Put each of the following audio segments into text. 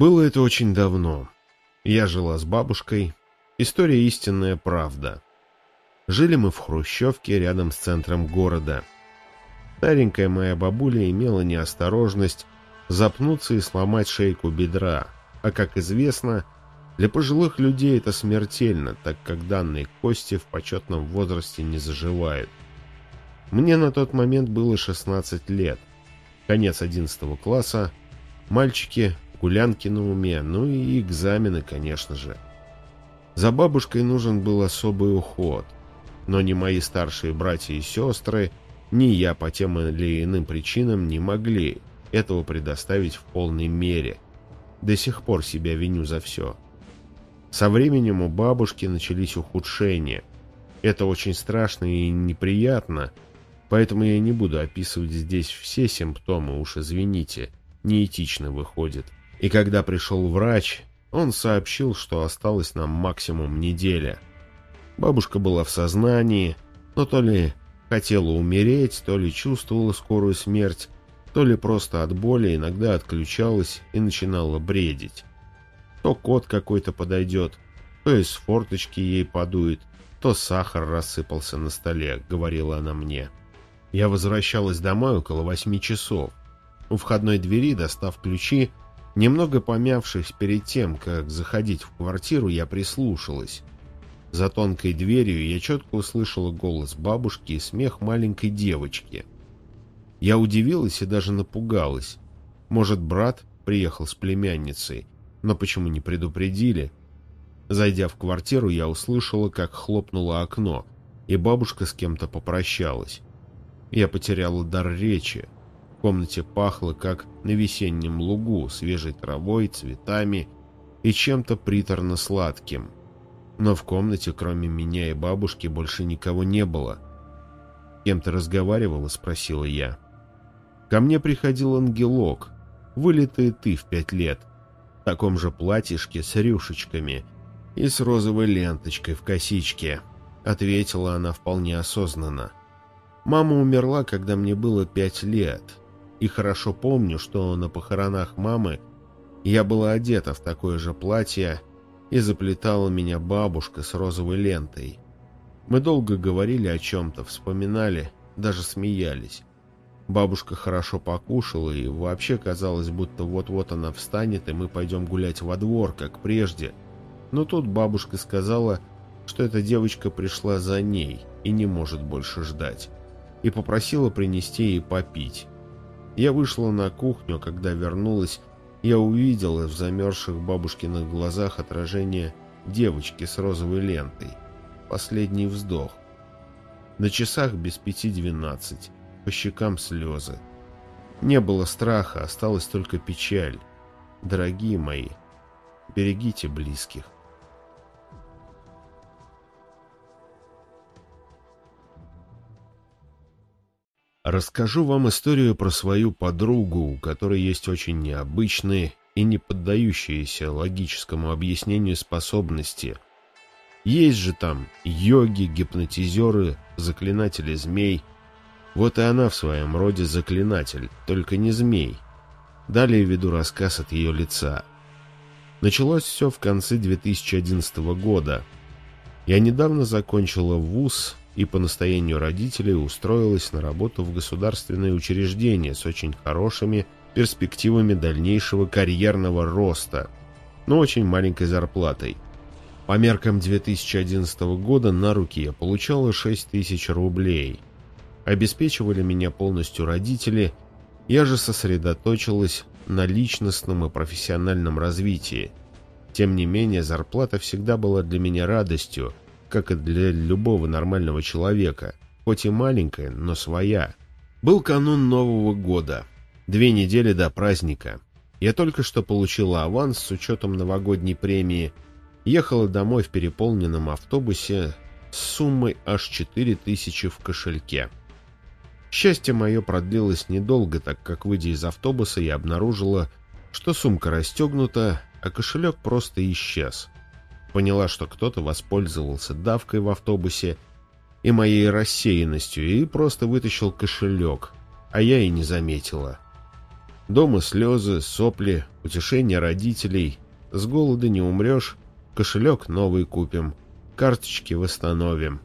Было это очень давно. Я жила с бабушкой. История истинная правда. Жили мы в хрущевке рядом с центром города. Старенькая моя бабуля имела неосторожность запнуться и сломать шейку бедра, а, как известно, для пожилых людей это смертельно, так как данные кости в почетном возрасте не заживают. Мне на тот момент было 16 лет, конец 11 класса, мальчики, гулянки на уме, ну и экзамены, конечно же. За бабушкой нужен был особый уход, но ни мои старшие братья и сестры, ни я по тем или иным причинам не могли этого предоставить в полной мере. До сих пор себя виню за все. Со временем у бабушки начались ухудшения. Это очень страшно и неприятно, поэтому я не буду описывать здесь все симптомы, уж извините, неэтично выходит. И когда пришел врач, он сообщил, что осталось нам максимум неделя. Бабушка была в сознании, но то ли хотела умереть, то ли чувствовала скорую смерть, то ли просто от боли иногда отключалась и начинала бредить. То кот какой-то подойдет, то из форточки ей подует, то сахар рассыпался на столе, говорила она мне. Я возвращалась домой около восьми часов. У входной двери, достав ключи, немного помявшись перед тем, как заходить в квартиру, я прислушалась. За тонкой дверью я четко услышала голос бабушки и смех маленькой девочки. Я удивилась и даже напугалась. Может, брат приехал с племянницей, но почему не предупредили? Зайдя в квартиру, я услышала, как хлопнуло окно, и бабушка с кем-то попрощалась. Я потеряла дар речи. В комнате пахло, как на весеннем лугу, свежей травой, цветами и чем-то приторно-сладким. Но в комнате, кроме меня и бабушки, больше никого не было. «Кем ты разговаривала?» — спросила я. «Ко мне приходил ангелок, вылитый ты в пять лет в таком же платьишке с рюшечками и с розовой ленточкой в косичке, ответила она вполне осознанно. Мама умерла, когда мне было пять лет, и хорошо помню, что на похоронах мамы я была одета в такое же платье, и заплетала меня бабушка с розовой лентой. Мы долго говорили о чем-то, вспоминали, даже смеялись. Бабушка хорошо покушала, и вообще казалось, будто вот-вот она встанет, и мы пойдем гулять во двор, как прежде. Но тут бабушка сказала, что эта девочка пришла за ней и не может больше ждать, и попросила принести ей попить. Я вышла на кухню, а когда вернулась, я увидела в замерзших бабушкиных глазах отражение девочки с розовой лентой. Последний вздох. На часах без пяти двенадцать по щекам слезы. Не было страха, осталась только печаль. Дорогие мои, берегите близких. Расскажу вам историю про свою подругу, у которой есть очень необычные и не поддающиеся логическому объяснению способности. Есть же там йоги, гипнотизеры, заклинатели змей – вот и она в своем роде заклинатель, только не змей. Далее веду рассказ от ее лица. Началось все в конце 2011 года. Я недавно закончила вуз и по настоянию родителей устроилась на работу в государственное учреждение с очень хорошими перспективами дальнейшего карьерного роста, но очень маленькой зарплатой. По меркам 2011 года на руки я получала 6 тысяч рублей – Обеспечивали меня полностью родители, я же сосредоточилась на личностном и профессиональном развитии. Тем не менее, зарплата всегда была для меня радостью, как и для любого нормального человека, хоть и маленькая, но своя. Был канун Нового года, две недели до праздника. Я только что получила аванс с учетом новогодней премии, ехала домой в переполненном автобусе с суммой аж 4000 в кошельке. Счастье мое продлилось недолго, так как, выйдя из автобуса, я обнаружила, что сумка расстегнута, а кошелек просто исчез. Поняла, что кто-то воспользовался давкой в автобусе и моей рассеянностью и просто вытащил кошелек, а я и не заметила. Дома слезы, сопли, утешение родителей. С голода не умрешь, кошелек новый купим, карточки восстановим.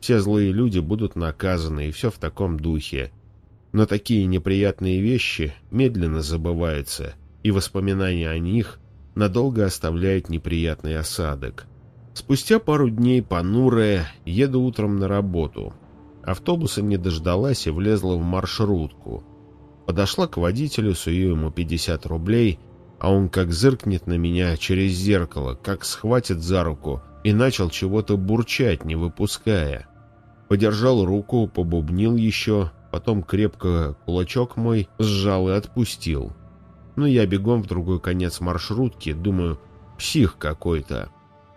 Все злые люди будут наказаны, и все в таком духе. Но такие неприятные вещи медленно забываются, и воспоминания о них надолго оставляют неприятный осадок. Спустя пару дней, понурая, еду утром на работу. Автобуса не дождалась и влезла в маршрутку. Подошла к водителю, сую ему 50 рублей, а он как зыркнет на меня через зеркало, как схватит за руку и начал чего-то бурчать, не выпуская. Подержал руку, побубнил еще, потом крепко кулачок мой сжал и отпустил. Ну, я бегом в другой конец маршрутки, думаю, псих какой-то.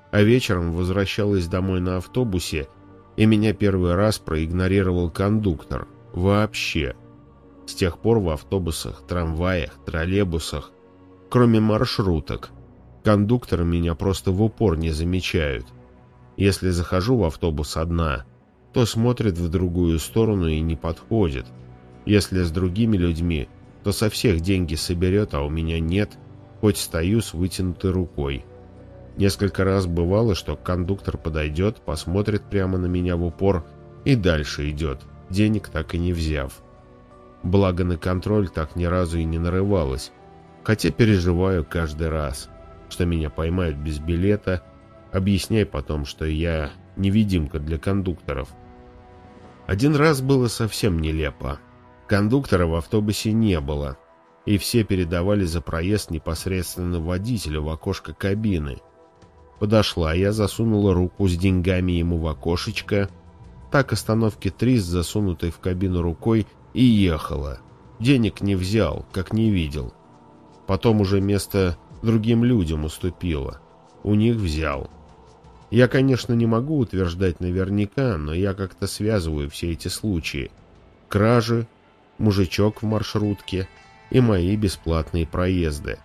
А вечером возвращалась домой на автобусе, и меня первый раз проигнорировал кондуктор. Вообще. С тех пор в автобусах, трамваях, троллейбусах, кроме маршруток, кондукторы меня просто в упор не замечают. Если захожу в автобус одна, то смотрит в другую сторону и не подходит. Если с другими людьми, то со всех деньги соберет, а у меня нет, хоть стою с вытянутой рукой. Несколько раз бывало, что кондуктор подойдет, посмотрит прямо на меня в упор и дальше идет, денег так и не взяв. Благо на контроль так ни разу и не нарывалась, хотя переживаю каждый раз, что меня поймают без билета, объясняй потом, что я невидимка для кондукторов. Один раз было совсем нелепо. Кондуктора в автобусе не было, и все передавали за проезд непосредственно водителю в окошко кабины – Подошла, я засунула руку с деньгами ему в окошечко, так остановки три с засунутой в кабину рукой и ехала. Денег не взял, как не видел. Потом уже место другим людям уступила. У них взял. Я, конечно, не могу утверждать наверняка, но я как-то связываю все эти случаи. Кражи, мужичок в маршрутке и мои бесплатные проезды.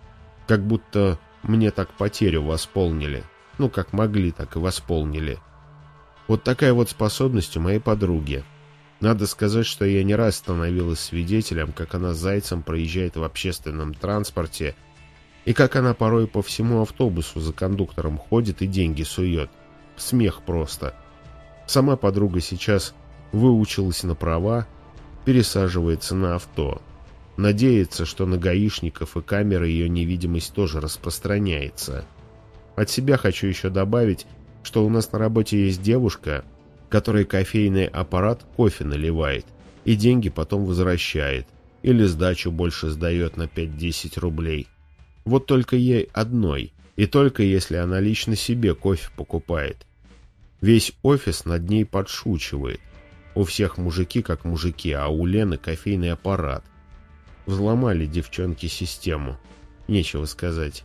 Как будто мне так потерю восполнили. Ну, как могли, так и восполнили. Вот такая вот способность у моей подруги. Надо сказать, что я не раз становилась свидетелем, как она зайцем проезжает в общественном транспорте, и как она порой по всему автобусу за кондуктором ходит и деньги сует. Смех просто. Сама подруга сейчас выучилась на права, пересаживается на авто. Надеется, что на гаишников и камеры ее невидимость тоже распространяется. От себя хочу еще добавить, что у нас на работе есть девушка, которой кофейный аппарат кофе наливает и деньги потом возвращает, или сдачу больше сдает на 5-10 рублей. Вот только ей одной, и только если она лично себе кофе покупает. Весь офис над ней подшучивает. У всех мужики как мужики, а у Лены кофейный аппарат. Взломали девчонки систему. Нечего сказать.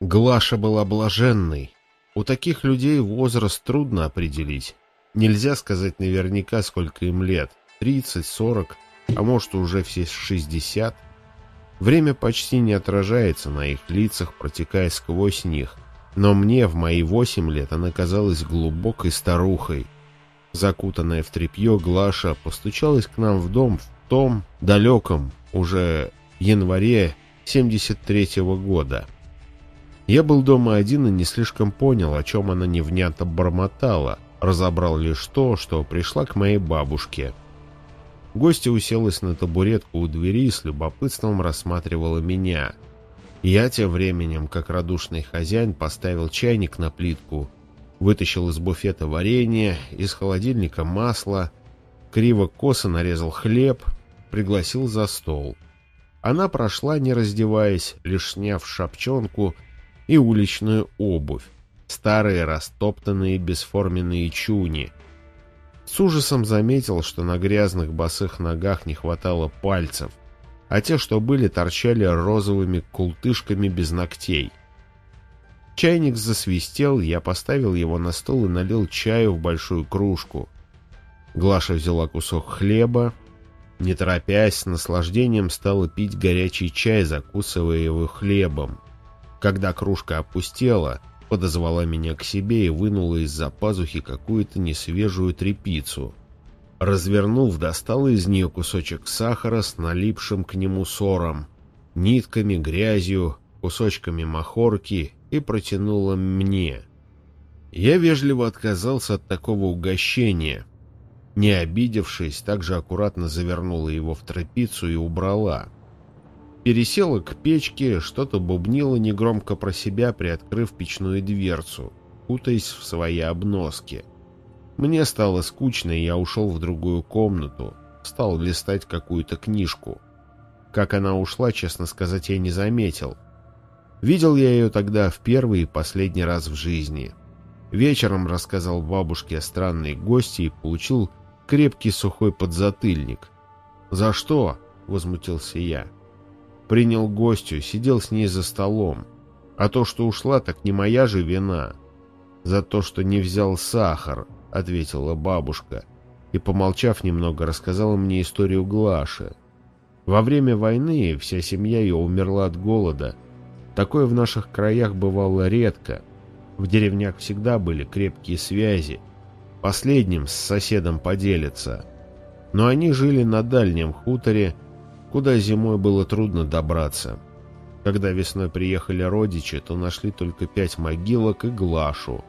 Глаша была блаженной. У таких людей возраст трудно определить. Нельзя сказать наверняка, сколько им лет. 30, 40, а может уже все 60. Время почти не отражается на их лицах, протекая сквозь них. Но мне в мои восемь лет она казалась глубокой старухой. Закутанная в тряпье, Глаша постучалась к нам в дом в том далеком, уже январе 73-го года. Я был дома один и не слишком понял, о чем она невнятно бормотала, разобрал лишь то, что пришла к моей бабушке. Гостья уселась на табуретку у двери и с любопытством рассматривала меня. Я тем временем, как радушный хозяин, поставил чайник на плитку, вытащил из буфета варенье, из холодильника масло, криво-косо нарезал хлеб, пригласил за стол. Она прошла, не раздеваясь, лишь сняв шапчонку и уличную обувь, старые растоптанные бесформенные чуни. С ужасом заметил, что на грязных босых ногах не хватало пальцев, а те, что были, торчали розовыми култышками без ногтей. Чайник засвистел, я поставил его на стол и налил чаю в большую кружку. Глаша взяла кусок хлеба, не торопясь, с наслаждением стала пить горячий чай, закусывая его хлебом. Когда кружка опустела, подозвала меня к себе и вынула из-за пазухи какую-то несвежую трепицу. Развернув, достала из нее кусочек сахара с налипшим к нему сором, нитками, грязью, кусочками махорки и протянула мне. Я вежливо отказался от такого угощения. Не обидевшись, также аккуратно завернула его в тряпицу и убрала. Пересела к печке, что-то бубнила негромко про себя, приоткрыв печную дверцу, кутаясь в свои обноски. Мне стало скучно, и я ушел в другую комнату, стал листать какую-то книжку. Как она ушла, честно сказать, я не заметил. Видел я ее тогда в первый и последний раз в жизни. Вечером рассказал бабушке о странной гости и получил крепкий сухой подзатыльник. «За что?» — возмутился я. Принял гостью, сидел с ней за столом. А то, что ушла, так не моя же вина. За то, что не взял сахар, — ответила бабушка. И, помолчав немного, рассказала мне историю Глаши. Во время войны вся семья ее умерла от голода. Такое в наших краях бывало редко. В деревнях всегда были крепкие связи. Последним с соседом поделиться. Но они жили на дальнем хуторе, куда зимой было трудно добраться. Когда весной приехали родичи, то нашли только пять могилок и Глашу.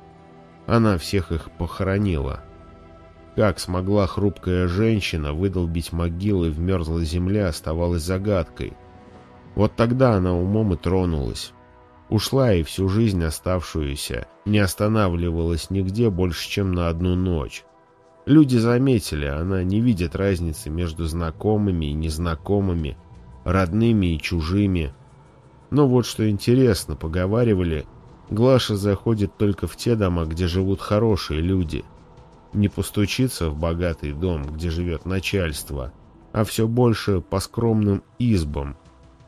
Она всех их похоронила. Как смогла хрупкая женщина выдолбить могилы в мерзлой земле, оставалась загадкой. Вот тогда она умом и тронулась. Ушла и всю жизнь оставшуюся не останавливалась нигде больше, чем на одну ночь. Люди заметили, она не видит разницы между знакомыми и незнакомыми, родными и чужими. Но вот что интересно, поговаривали, Глаша заходит только в те дома, где живут хорошие люди. Не постучится в богатый дом, где живет начальство, а все больше по скромным избам.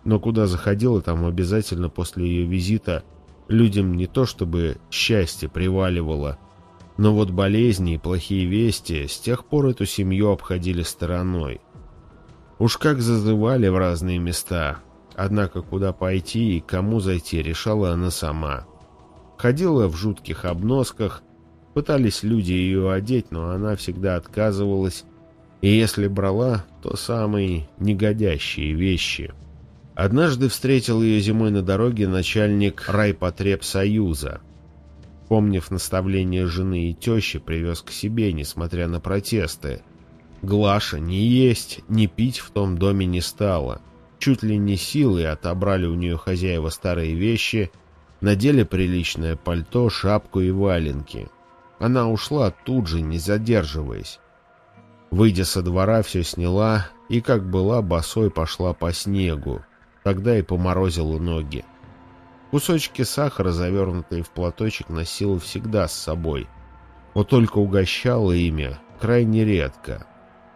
Но куда заходила, там обязательно после ее визита людям не то чтобы счастье приваливало, но вот болезни и плохие вести с тех пор эту семью обходили стороной. Уж как зазывали в разные места, однако куда пойти и кому зайти решала она сама. Ходила в жутких обносках, пытались люди ее одеть, но она всегда отказывалась, и если брала, то самые негодящие вещи. Однажды встретил ее зимой на дороге начальник райпотребсоюза. Помнив наставление жены и тещи, привез к себе, несмотря на протесты. Глаша ни есть, ни пить в том доме не стала. Чуть ли не силой отобрали у нее хозяева старые вещи, надели приличное пальто, шапку и валенки. Она ушла тут же, не задерживаясь. Выйдя со двора, все сняла и, как была, босой пошла по снегу. Тогда и поморозила ноги. Кусочки сахара, завернутые в платочек, носила всегда с собой. Вот только угощала ими крайне редко.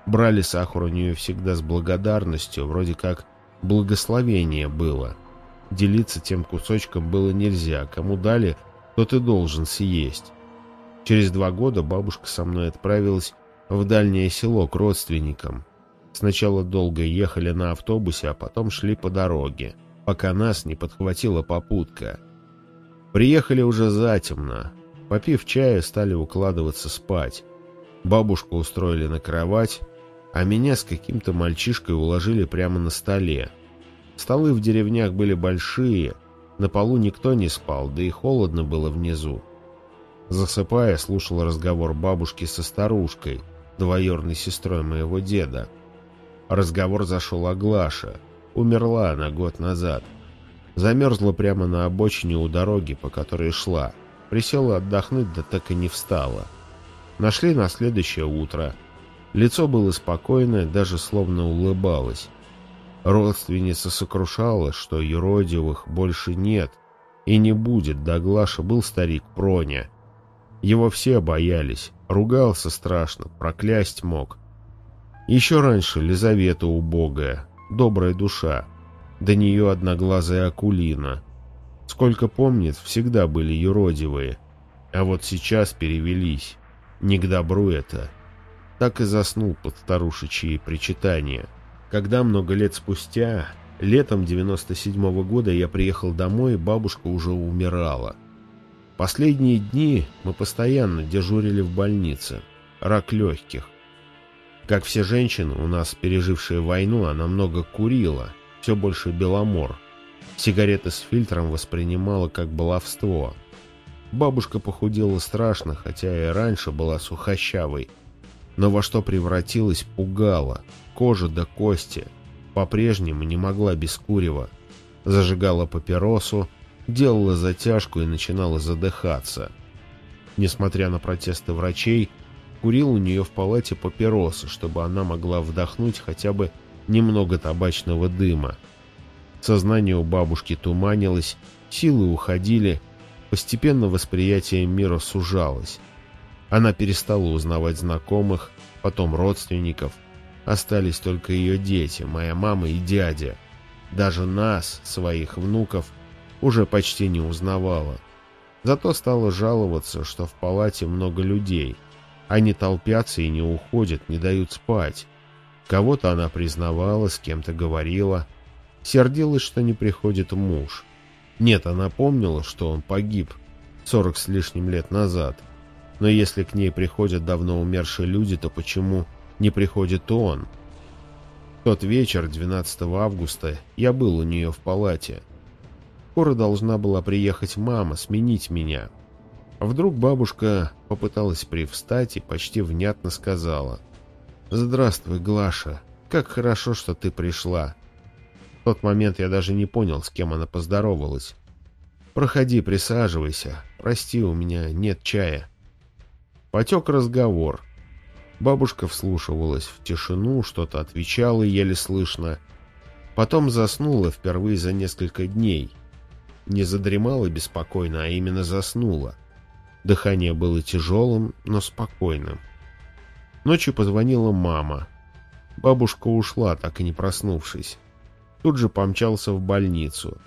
Брали сахар у нее всегда с благодарностью, вроде как благословение было. Делиться тем кусочком было нельзя, кому дали, тот и должен съесть. Через два года бабушка со мной отправилась в дальнее село к родственникам. Сначала долго ехали на автобусе, а потом шли по дороге пока нас не подхватила попутка. Приехали уже затемно. Попив чая, стали укладываться спать. Бабушку устроили на кровать, а меня с каким-то мальчишкой уложили прямо на столе. Столы в деревнях были большие, на полу никто не спал, да и холодно было внизу. Засыпая, слушал разговор бабушки со старушкой, двоюродной сестрой моего деда. Разговор зашел о Глаше — Умерла она год назад. Замерзла прямо на обочине у дороги, по которой шла. Присела отдохнуть, да так и не встала. Нашли на следующее утро. Лицо было спокойное, даже словно улыбалось. Родственница сокрушалась, что юродивых больше нет и не будет, да Глаша был старик Проня. Его все боялись, ругался страшно, проклясть мог. Еще раньше Лизавета убогая, добрая душа. До нее одноглазая акулина. Сколько помнит, всегда были юродивые. А вот сейчас перевелись. Не к добру это. Так и заснул под старушечьи причитания. Когда много лет спустя, летом 97 -го года я приехал домой, бабушка уже умирала. Последние дни мы постоянно дежурили в больнице. Рак легких. Как все женщины, у нас, пережившие войну, она много курила, все больше беломор. Сигареты с фильтром воспринимала как баловство. Бабушка похудела страшно, хотя и раньше была сухощавой. Но во что превратилась, пугала. Кожа до кости. По-прежнему не могла без курева. Зажигала папиросу, делала затяжку и начинала задыхаться. Несмотря на протесты врачей, курил у нее в палате папиросы, чтобы она могла вдохнуть хотя бы немного табачного дыма. Сознание у бабушки туманилось, силы уходили, постепенно восприятие мира сужалось. Она перестала узнавать знакомых, потом родственников. Остались только ее дети, моя мама и дядя. Даже нас, своих внуков, уже почти не узнавала. Зато стала жаловаться, что в палате много людей. Они толпятся и не уходят, не дают спать. Кого-то она признавала, с кем-то говорила. Сердилась, что не приходит муж. Нет, она помнила, что он погиб сорок с лишним лет назад. Но если к ней приходят давно умершие люди, то почему не приходит он? тот вечер, 12 августа, я был у нее в палате. Скоро должна была приехать мама, сменить меня. А вдруг бабушка попыталась привстать и почти внятно сказала. «Здравствуй, Глаша. Как хорошо, что ты пришла». В тот момент я даже не понял, с кем она поздоровалась. «Проходи, присаживайся. Прости, у меня нет чая». Потек разговор. Бабушка вслушивалась в тишину, что-то отвечала еле слышно. Потом заснула впервые за несколько дней — не задремала беспокойно, а именно заснула. Дыхание было тяжелым, но спокойным. Ночью позвонила мама. Бабушка ушла, так и не проснувшись. Тут же помчался в больницу.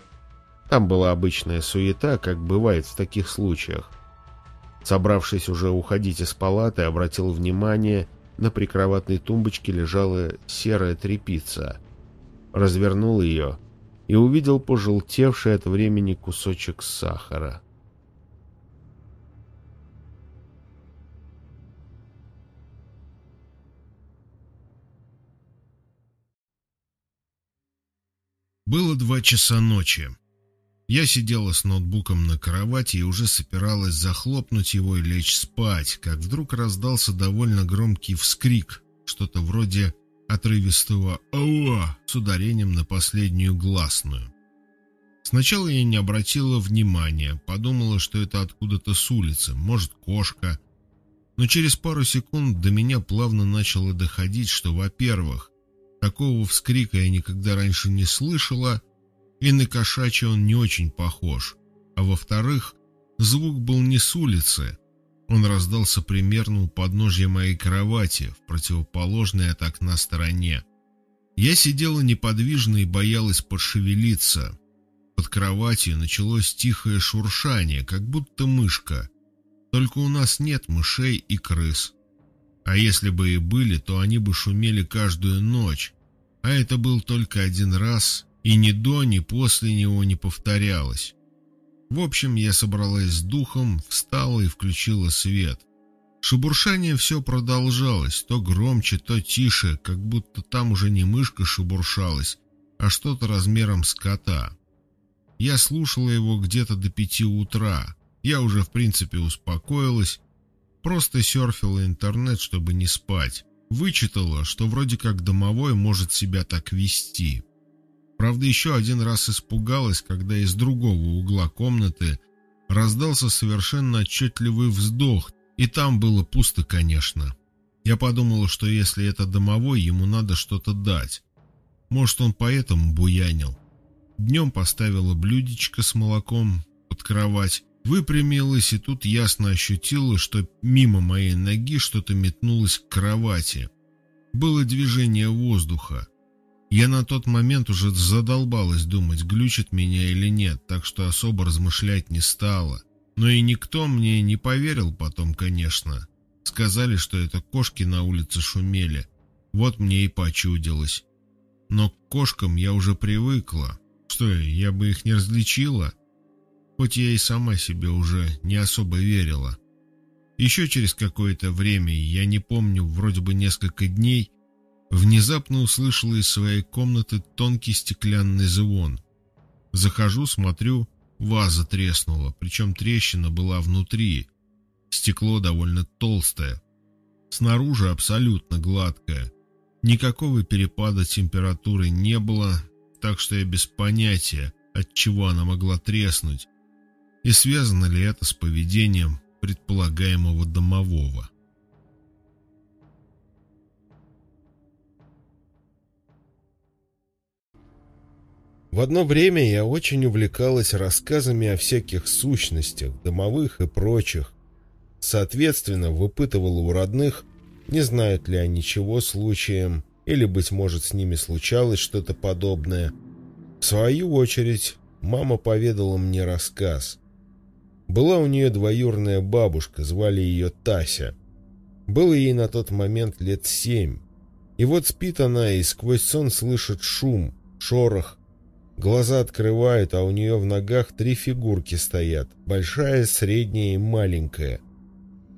Там была обычная суета, как бывает в таких случаях. Собравшись уже уходить из палаты, обратил внимание, на прикроватной тумбочке лежала серая тряпица. Развернул ее и увидел пожелтевший от времени кусочек сахара. Было два часа ночи. Я сидела с ноутбуком на кровати и уже собиралась захлопнуть его и лечь спать, как вдруг раздался довольно громкий вскрик, что-то вроде отрывистого «Ауа» с ударением на последнюю гласную. Сначала я не обратила внимания, подумала, что это откуда-то с улицы, может, кошка. Но через пару секунд до меня плавно начало доходить, что, во-первых, такого вскрика я никогда раньше не слышала, и на кошачий он не очень похож, а во-вторых, звук был не с улицы, он раздался примерно у подножья моей кровати, в противоположной от окна стороне. Я сидела неподвижно и боялась пошевелиться. Под кроватью началось тихое шуршание, как будто мышка. Только у нас нет мышей и крыс. А если бы и были, то они бы шумели каждую ночь. А это был только один раз, и ни до, ни после него не повторялось. В общем, я собралась с духом, встала и включила свет. Шебуршание все продолжалось, то громче, то тише, как будто там уже не мышка шебуршалась, а что-то размером с кота. Я слушала его где-то до пяти утра. Я уже, в принципе, успокоилась, просто серфила интернет, чтобы не спать. Вычитала, что вроде как домовой может себя так вести. Правда, еще один раз испугалась, когда из другого угла комнаты раздался совершенно отчетливый вздох, и там было пусто, конечно. Я подумала, что если это домовой, ему надо что-то дать. Может, он поэтому буянил. Днем поставила блюдечко с молоком под кровать, выпрямилась и тут ясно ощутила, что мимо моей ноги что-то метнулось к кровати. Было движение воздуха. Я на тот момент уже задолбалась думать, глючит меня или нет, так что особо размышлять не стала. Но и никто мне не поверил потом, конечно. Сказали, что это кошки на улице шумели. Вот мне и почудилось. Но к кошкам я уже привыкла. Что, я бы их не различила? Хоть я и сама себе уже не особо верила. Еще через какое-то время, я не помню, вроде бы несколько дней, внезапно услышала из своей комнаты тонкий стеклянный звон. Захожу, смотрю, ваза треснула, причем трещина была внутри. Стекло довольно толстое. Снаружи абсолютно гладкое. Никакого перепада температуры не было, так что я без понятия, от чего она могла треснуть. И связано ли это с поведением предполагаемого домового? В одно время я очень увлекалась рассказами о всяких сущностях, домовых и прочих. Соответственно, выпытывала у родных, не знают ли они чего случаем, или, быть может, с ними случалось что-то подобное. В свою очередь, мама поведала мне рассказ. Была у нее двоюрная бабушка, звали ее Тася. Было ей на тот момент лет семь. И вот спит она и сквозь сон слышит шум, шорох. Глаза открывает, а у нее в ногах три фигурки стоят. Большая, средняя и маленькая.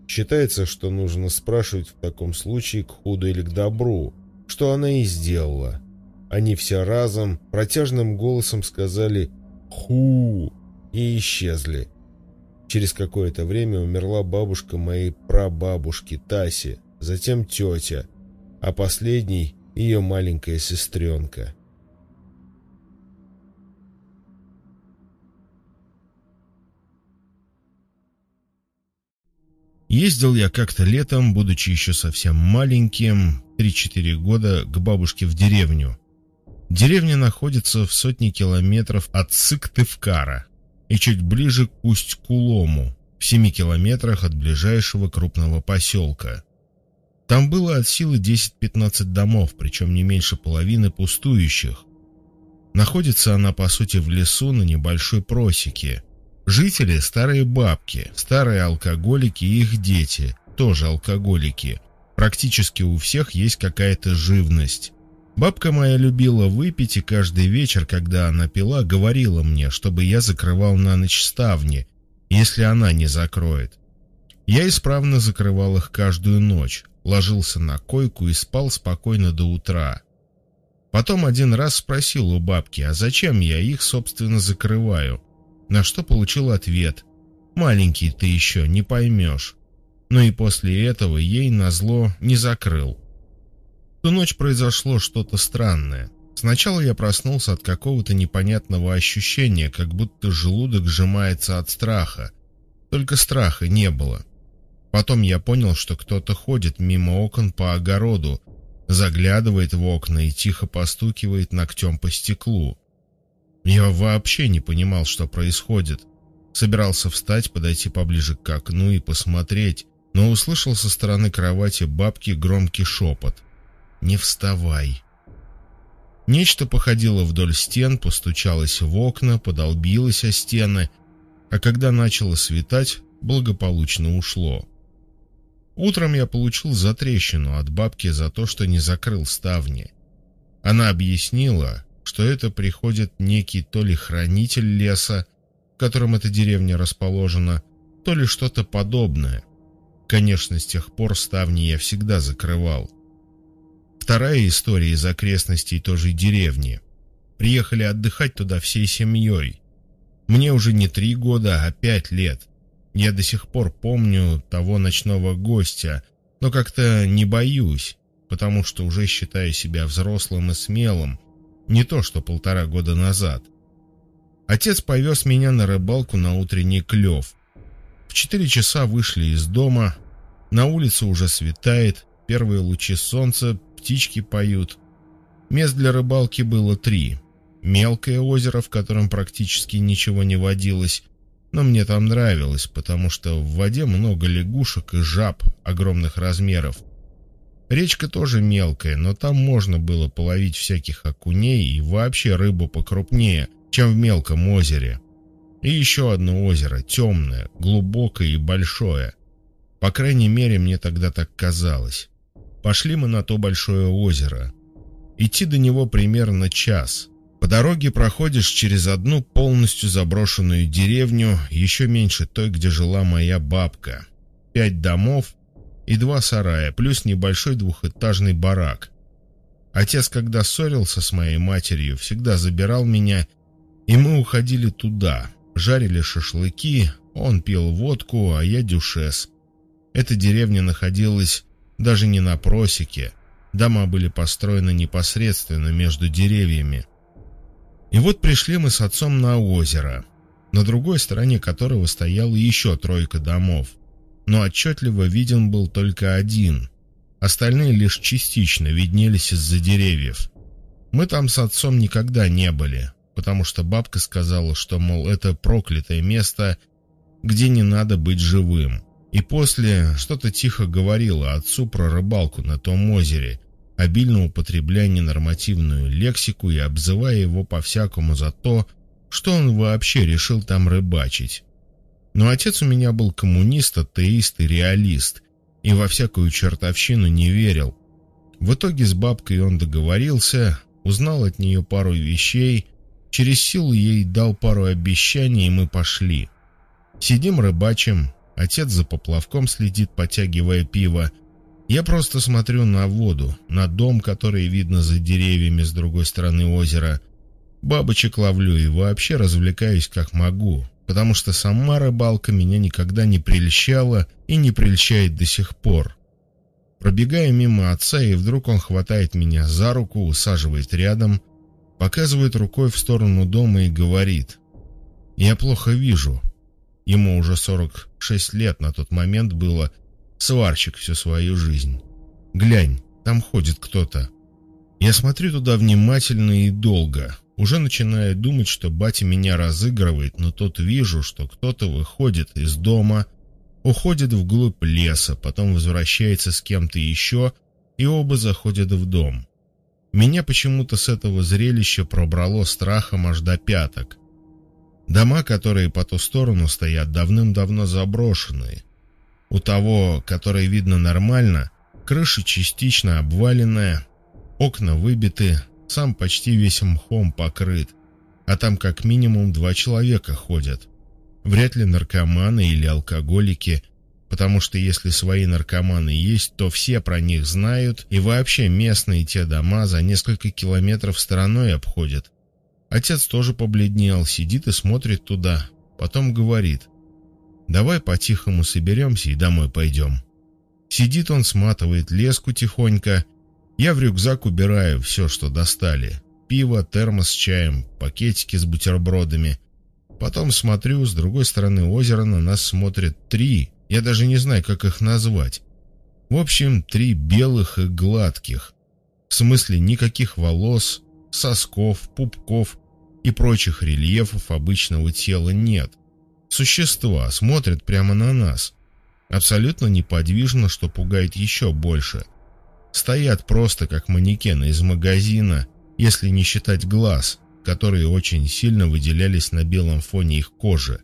Считается, что нужно спрашивать в таком случае к худу или к добру что она и сделала. Они все разом протяжным голосом сказали «Ху!» и исчезли. Через какое-то время умерла бабушка моей прабабушки Таси, затем тетя, а последней — ее маленькая сестренка. Ездил я как-то летом, будучи еще совсем маленьким, 3-4 года, к бабушке в деревню. Деревня находится в сотне километров от Сыктывкара и чуть ближе к Усть-Кулому, в 7 километрах от ближайшего крупного поселка. Там было от силы 10-15 домов, причем не меньше половины пустующих. Находится она, по сути, в лесу на небольшой просеке, Жители – старые бабки, старые алкоголики и их дети, тоже алкоголики. Практически у всех есть какая-то живность. Бабка моя любила выпить, и каждый вечер, когда она пила, говорила мне, чтобы я закрывал на ночь ставни, если она не закроет. Я исправно закрывал их каждую ночь, ложился на койку и спал спокойно до утра. Потом один раз спросил у бабки, а зачем я их, собственно, закрываю? На что получил ответ «Маленький ты еще, не поймешь». Но и после этого ей назло не закрыл. Ту ночь произошло что-то странное. Сначала я проснулся от какого-то непонятного ощущения, как будто желудок сжимается от страха. Только страха не было. Потом я понял, что кто-то ходит мимо окон по огороду, заглядывает в окна и тихо постукивает ногтем по стеклу. Я вообще не понимал, что происходит. Собирался встать, подойти поближе к окну и посмотреть, но услышал со стороны кровати бабки громкий шепот. «Не вставай!» Нечто походило вдоль стен, постучалось в окна, подолбилось о стены, а когда начало светать, благополучно ушло. Утром я получил затрещину от бабки за то, что не закрыл ставни. Она объяснила, что это приходит некий то ли хранитель леса, в котором эта деревня расположена, то ли что-то подобное. Конечно, с тех пор ставни я всегда закрывал. Вторая история из окрестностей той же деревни. Приехали отдыхать туда всей семьей. Мне уже не три года, а пять лет. Я до сих пор помню того ночного гостя, но как-то не боюсь, потому что уже считаю себя взрослым и смелым, не то, что полтора года назад. Отец повез меня на рыбалку на утренний клев. В четыре часа вышли из дома. На улице уже светает, первые лучи солнца, птички поют. Мест для рыбалки было три. Мелкое озеро, в котором практически ничего не водилось, но мне там нравилось, потому что в воде много лягушек и жаб огромных размеров. Речка тоже мелкая, но там можно было половить всяких окуней и вообще рыбу покрупнее, чем в мелком озере. И еще одно озеро, темное, глубокое и большое. По крайней мере, мне тогда так казалось. Пошли мы на то большое озеро. Идти до него примерно час. По дороге проходишь через одну полностью заброшенную деревню, еще меньше той, где жила моя бабка. Пять домов и два сарая, плюс небольшой двухэтажный барак. Отец, когда ссорился с моей матерью, всегда забирал меня, и мы уходили туда, жарили шашлыки, он пил водку, а я дюшес. Эта деревня находилась даже не на просеке, дома были построены непосредственно между деревьями. И вот пришли мы с отцом на озеро, на другой стороне которого стояла еще тройка домов — но отчетливо виден был только один. Остальные лишь частично виднелись из-за деревьев. Мы там с отцом никогда не были, потому что бабка сказала, что, мол, это проклятое место, где не надо быть живым. И после что-то тихо говорила отцу про рыбалку на том озере, обильно употребляя ненормативную лексику и обзывая его по-всякому за то, что он вообще решил там рыбачить. Но отец у меня был коммунист, атеист и реалист, и во всякую чертовщину не верил. В итоге с бабкой он договорился, узнал от нее пару вещей, через силу ей дал пару обещаний, и мы пошли. Сидим рыбачим, отец за поплавком следит, потягивая пиво. Я просто смотрю на воду, на дом, который видно за деревьями с другой стороны озера. Бабочек ловлю и вообще развлекаюсь как могу, потому что сама рыбалка меня никогда не прельщала и не прельщает до сих пор. Пробегая мимо отца, и вдруг он хватает меня за руку, усаживает рядом, показывает рукой в сторону дома и говорит «Я плохо вижу». Ему уже 46 лет на тот момент было, сварщик всю свою жизнь. «Глянь, там ходит кто-то». Я смотрю туда внимательно и долго, уже начинаю думать, что батя меня разыгрывает, но тут вижу, что кто-то выходит из дома, уходит вглубь леса, потом возвращается с кем-то еще, и оба заходят в дом. Меня почему-то с этого зрелища пробрало страхом аж до пяток. Дома, которые по ту сторону стоят, давным-давно заброшенные. У того, который видно нормально, крыша частично обваленная, окна выбиты, сам почти весь мхом покрыт, а там как минимум два человека ходят. Вряд ли наркоманы или алкоголики, потому что если свои наркоманы есть, то все про них знают, и вообще местные те дома за несколько километров стороной обходят. Отец тоже побледнел, сидит и смотрит туда, потом говорит, «Давай по-тихому соберемся и домой пойдем». Сидит он, сматывает леску тихонько, я в рюкзак убираю все, что достали. Пиво, термос с чаем, пакетики с бутербродами. Потом смотрю, с другой стороны озера на нас смотрят три, я даже не знаю, как их назвать. В общем, три белых и гладких. В смысле никаких волос, сосков, пупков и прочих рельефов обычного тела нет. Существа смотрят прямо на нас. Абсолютно неподвижно, что пугает еще больше – стоят просто как манекены из магазина, если не считать глаз, которые очень сильно выделялись на белом фоне их кожи.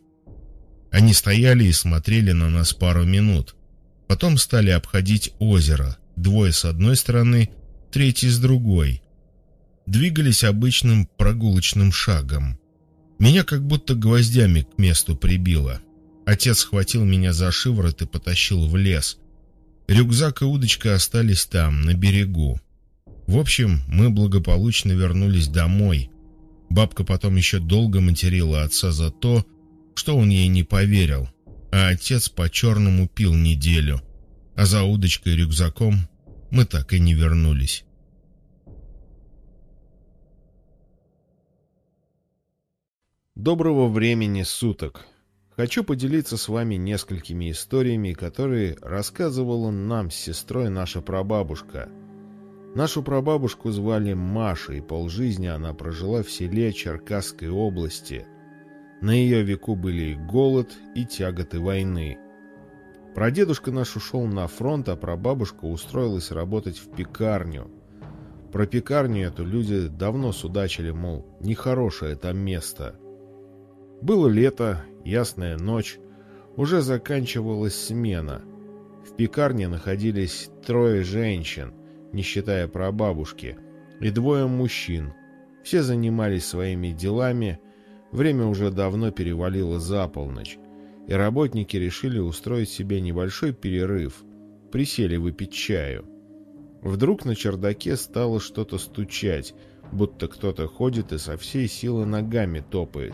Они стояли и смотрели на нас пару минут. Потом стали обходить озеро, двое с одной стороны, третий с другой. Двигались обычным прогулочным шагом. Меня как будто гвоздями к месту прибило. Отец схватил меня за шиворот и потащил в лес, Рюкзак и удочка остались там, на берегу. В общем, мы благополучно вернулись домой. Бабка потом еще долго материла отца за то, что он ей не поверил, а отец по-черному пил неделю, а за удочкой и рюкзаком мы так и не вернулись. Доброго времени суток! Хочу поделиться с вами несколькими историями, которые рассказывала нам с сестрой наша прабабушка. Нашу прабабушку звали Маша, и полжизни она прожила в селе Черкасской области. На ее веку были и голод, и тяготы войны. Прадедушка наш ушел на фронт, а прабабушка устроилась работать в пекарню. Про пекарню эту люди давно судачили, мол, нехорошее там место. Было лето, Ясная ночь. Уже заканчивалась смена. В пекарне находились трое женщин, не считая прабабушки, и двое мужчин. Все занимались своими делами, время уже давно перевалило за полночь, и работники решили устроить себе небольшой перерыв, присели выпить чаю. Вдруг на чердаке стало что-то стучать, будто кто-то ходит и со всей силы ногами топает.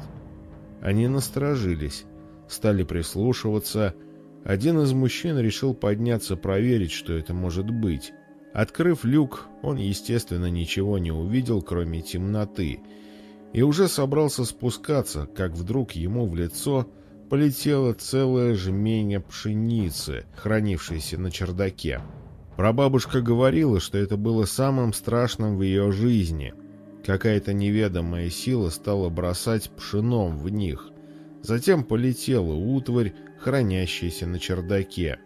Они насторожились, стали прислушиваться. Один из мужчин решил подняться проверить, что это может быть. Открыв люк, он, естественно, ничего не увидел, кроме темноты, и уже собрался спускаться, как вдруг ему в лицо полетела целая жменя пшеницы, хранившейся на чердаке. Прабабушка говорила, что это было самым страшным в ее жизни. Какая-то неведомая сила стала бросать пшеном в них. Затем полетела утварь, хранящаяся на чердаке.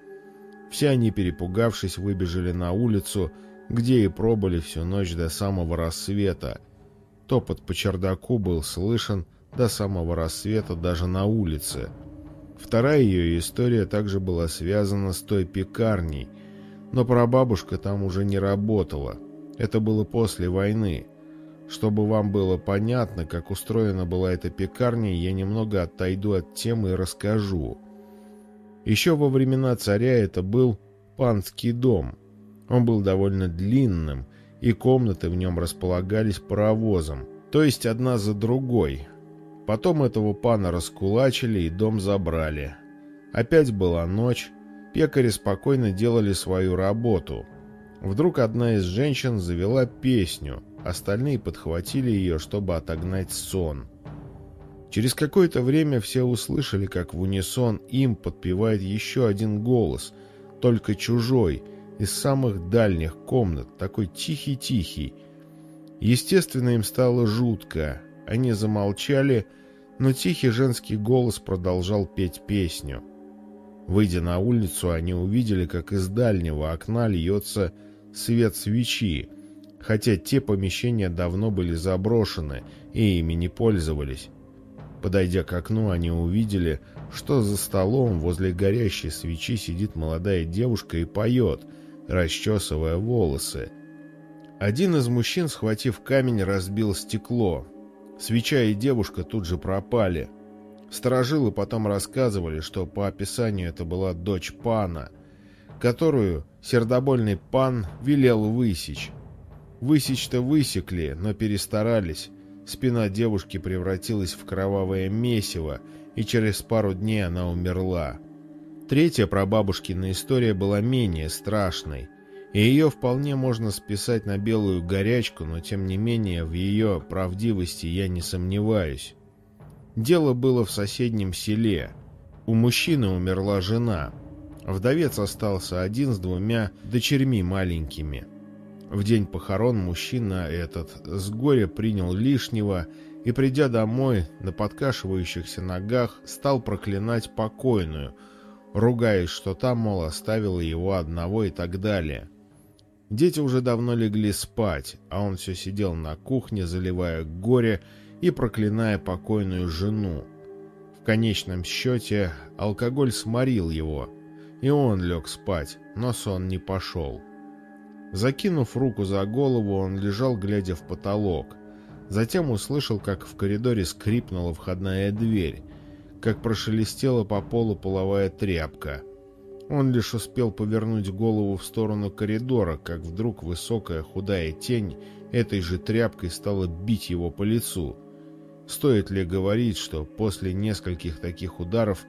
Все они, перепугавшись, выбежали на улицу, где и пробыли всю ночь до самого рассвета. Топот по чердаку был слышен до самого рассвета даже на улице. Вторая ее история также была связана с той пекарней, но прабабушка там уже не работала. Это было после войны. Чтобы вам было понятно, как устроена была эта пекарня, я немного отойду от темы и расскажу. Еще во времена царя это был панский дом. Он был довольно длинным, и комнаты в нем располагались паровозом, то есть одна за другой. Потом этого пана раскулачили и дом забрали. Опять была ночь, пекари спокойно делали свою работу. Вдруг одна из женщин завела песню, остальные подхватили ее, чтобы отогнать сон. Через какое-то время все услышали, как в унисон им подпевает еще один голос, только чужой, из самых дальних комнат, такой тихий-тихий. Естественно, им стало жутко. Они замолчали, но тихий женский голос продолжал петь песню. Выйдя на улицу, они увидели, как из дальнего окна льется свет свечи, хотя те помещения давно были заброшены и ими не пользовались. Подойдя к окну, они увидели, что за столом возле горящей свечи сидит молодая девушка и поет, расчесывая волосы. Один из мужчин, схватив камень, разбил стекло. Свеча и девушка тут же пропали. Сторожилы потом рассказывали, что по описанию это была дочь пана, которую сердобольный пан велел высечь. Высечь-то высекли, но перестарались, Спина девушки превратилась в кровавое месиво, и через пару дней она умерла. Третья прабабушкина история была менее страшной, и ее вполне можно списать на белую горячку, но тем не менее в ее правдивости я не сомневаюсь. Дело было в соседнем селе. У мужчины умерла жена. Вдовец остался один с двумя дочерьми маленькими. В день похорон мужчина этот с горя принял лишнего и, придя домой, на подкашивающихся ногах стал проклинать покойную, ругаясь, что та, мол, оставила его одного и так далее. Дети уже давно легли спать, а он все сидел на кухне, заливая горе и проклиная покойную жену. В конечном счете алкоголь сморил его, и он лег спать, но сон не пошел. Закинув руку за голову, он лежал, глядя в потолок. Затем услышал, как в коридоре скрипнула входная дверь, как прошелестела по полу половая тряпка. Он лишь успел повернуть голову в сторону коридора, как вдруг высокая худая тень этой же тряпкой стала бить его по лицу. Стоит ли говорить, что после нескольких таких ударов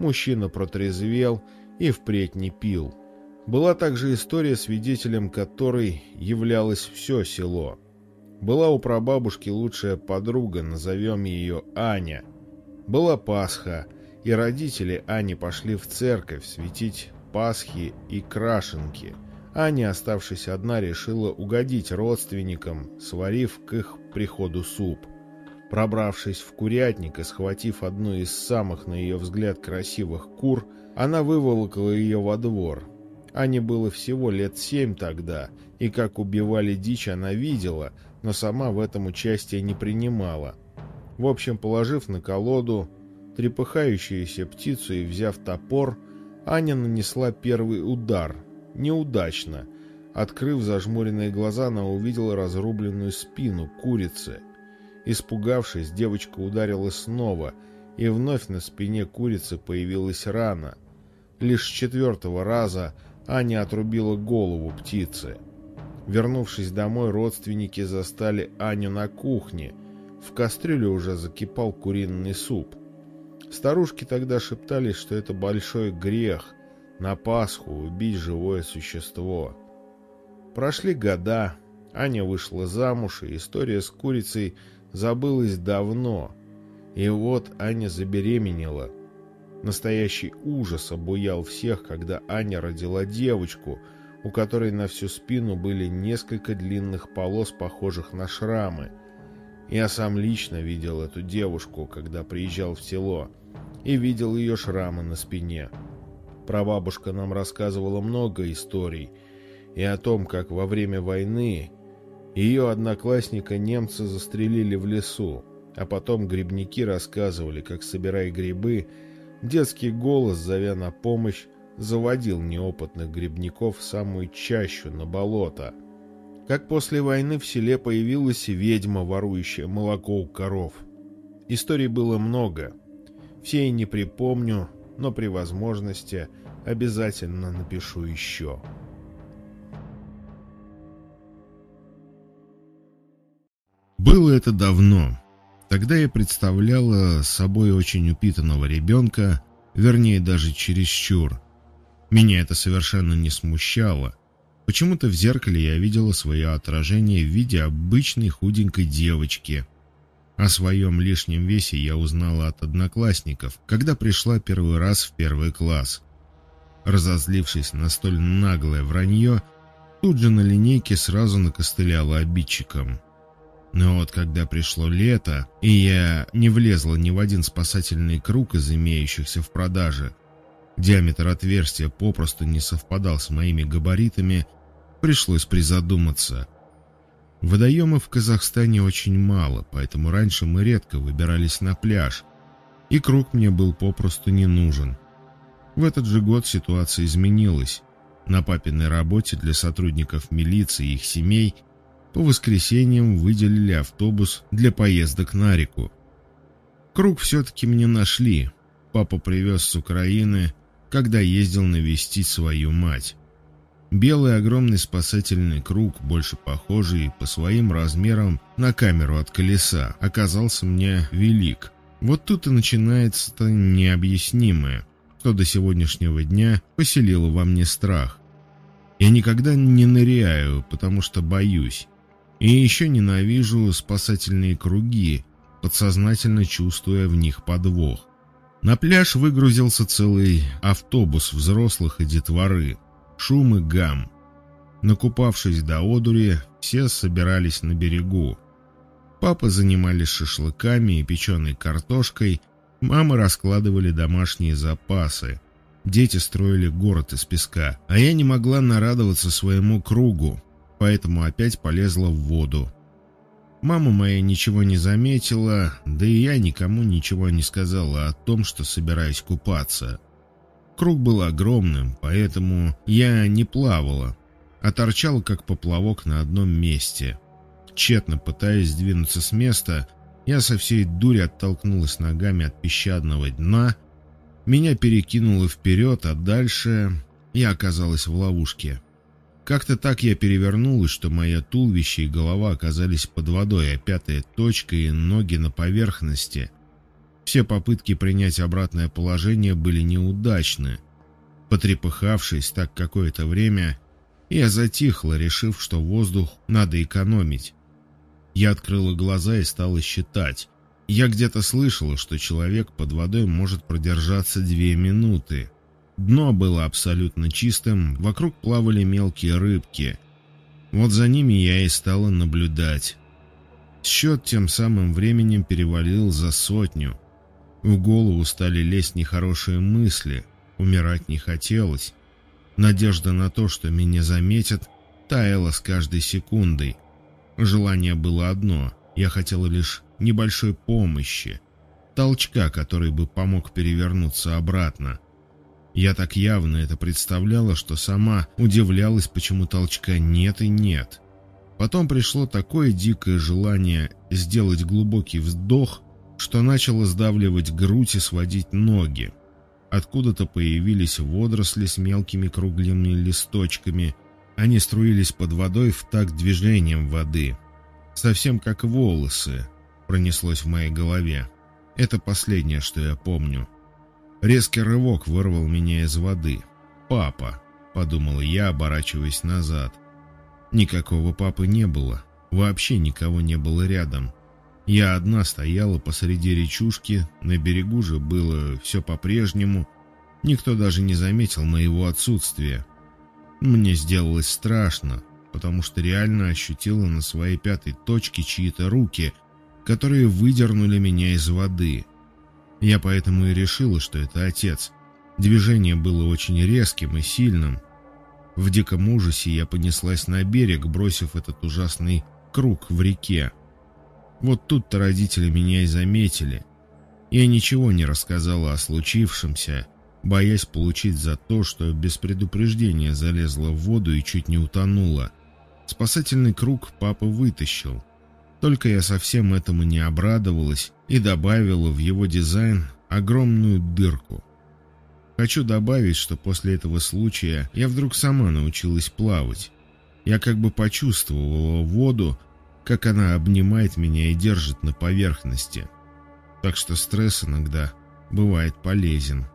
мужчина протрезвел и впредь не пил? Была также история, свидетелем которой являлось все село. Была у прабабушки лучшая подруга, назовем ее Аня. Была Пасха, и родители Ани пошли в церковь светить Пасхи и крашенки. Аня, оставшись одна, решила угодить родственникам, сварив к их приходу суп. Пробравшись в курятник и схватив одну из самых, на ее взгляд, красивых кур, она выволокла ее во двор, Ане было всего лет семь тогда, и как убивали дичь она видела, но сама в этом участие не принимала. В общем, положив на колоду трепыхающуюся птицу и взяв топор, Аня нанесла первый удар. Неудачно. Открыв зажмуренные глаза, она увидела разрубленную спину курицы. Испугавшись, девочка ударила снова, и вновь на спине курицы появилась рана. Лишь с четвертого раза Аня отрубила голову птицы. Вернувшись домой, родственники застали Аню на кухне. В кастрюле уже закипал куриный суп. Старушки тогда шептались, что это большой грех на Пасху убить живое существо. Прошли года, Аня вышла замуж, и история с курицей забылась давно. И вот Аня забеременела. Настоящий ужас обуял всех, когда Аня родила девочку, у которой на всю спину были несколько длинных полос, похожих на шрамы. Я сам лично видел эту девушку, когда приезжал в село, и видел ее шрамы на спине. Прабабушка нам рассказывала много историй, и о том, как во время войны ее одноклассника немцы застрелили в лесу, а потом грибники рассказывали, как, собирая грибы, детский голос, зовя на помощь, заводил неопытных грибников в самую чащу на болото. Как после войны в селе появилась ведьма, ворующая молоко у коров. Историй было много. Все и не припомню, но при возможности обязательно напишу еще. Было это давно. Тогда я представляла собой очень упитанного ребенка, вернее даже чересчур. Меня это совершенно не смущало. Почему-то в зеркале я видела свое отражение в виде обычной худенькой девочки. О своем лишнем весе я узнала от одноклассников, когда пришла первый раз в первый класс. Разозлившись на столь наглое вранье, тут же на линейке сразу накостыляла обидчикам. Но вот когда пришло лето, и я не влезла ни в один спасательный круг из имеющихся в продаже, диаметр отверстия попросту не совпадал с моими габаритами, пришлось призадуматься. Водоемов в Казахстане очень мало, поэтому раньше мы редко выбирались на пляж, и круг мне был попросту не нужен. В этот же год ситуация изменилась. На папиной работе для сотрудников милиции и их семей – по воскресеньям выделили автобус для поездок на реку. Круг все-таки мне нашли. Папа привез с Украины, когда ездил навестить свою мать. Белый огромный спасательный круг, больше похожий по своим размерам на камеру от колеса, оказался мне велик. Вот тут и начинается-то необъяснимое, что до сегодняшнего дня поселило во мне страх. Я никогда не ныряю, потому что боюсь. И еще ненавижу спасательные круги, подсознательно чувствуя в них подвох. На пляж выгрузился целый автобус взрослых и детворы. Шум и гам. Накупавшись до одури, все собирались на берегу. Папы занимались шашлыками и печеной картошкой, мамы раскладывали домашние запасы. Дети строили город из песка, а я не могла нарадоваться своему кругу, поэтому опять полезла в воду. Мама моя ничего не заметила, да и я никому ничего не сказала о том, что собираюсь купаться. Круг был огромным, поэтому я не плавала, а торчала как поплавок на одном месте. Тщетно пытаясь сдвинуться с места, я со всей дури оттолкнулась ногами от песчаного дна, меня перекинуло вперед, а дальше я оказалась в ловушке. Как-то так я перевернулась, что моя туловище и голова оказались под водой, а пятая точка и ноги на поверхности. Все попытки принять обратное положение были неудачны. Потрепыхавшись так какое-то время, я затихла, решив, что воздух надо экономить. Я открыла глаза и стала считать. Я где-то слышала, что человек под водой может продержаться две минуты. Дно было абсолютно чистым, вокруг плавали мелкие рыбки. Вот за ними я и стала наблюдать. Счет тем самым временем перевалил за сотню. В голову стали лезть нехорошие мысли, умирать не хотелось. Надежда на то, что меня заметят, таяла с каждой секундой. Желание было одно — я хотела лишь небольшой помощи, толчка, который бы помог перевернуться обратно — я так явно это представляла, что сама удивлялась, почему толчка нет и нет. Потом пришло такое дикое желание сделать глубокий вздох, что начало сдавливать грудь и сводить ноги. Откуда-то появились водоросли с мелкими круглыми листочками. Они струились под водой в такт движением воды. Совсем как волосы, пронеслось в моей голове. Это последнее, что я помню. Резкий рывок вырвал меня из воды. «Папа», — подумал я, оборачиваясь назад. Никакого папы не было. Вообще никого не было рядом. Я одна стояла посреди речушки, на берегу же было все по-прежнему. Никто даже не заметил моего отсутствия. Мне сделалось страшно, потому что реально ощутила на своей пятой точке чьи-то руки, которые выдернули меня из воды. Я поэтому и решила, что это отец. Движение было очень резким и сильным. В диком ужасе я понеслась на берег, бросив этот ужасный круг в реке. Вот тут-то родители меня и заметили. Я ничего не рассказала о случившемся, боясь получить за то, что без предупреждения залезла в воду и чуть не утонула. Спасательный круг папа вытащил. Только я совсем этому не обрадовалась и добавила в его дизайн огромную дырку. Хочу добавить, что после этого случая я вдруг сама научилась плавать. Я как бы почувствовала воду, как она обнимает меня и держит на поверхности. Так что стресс иногда бывает полезен.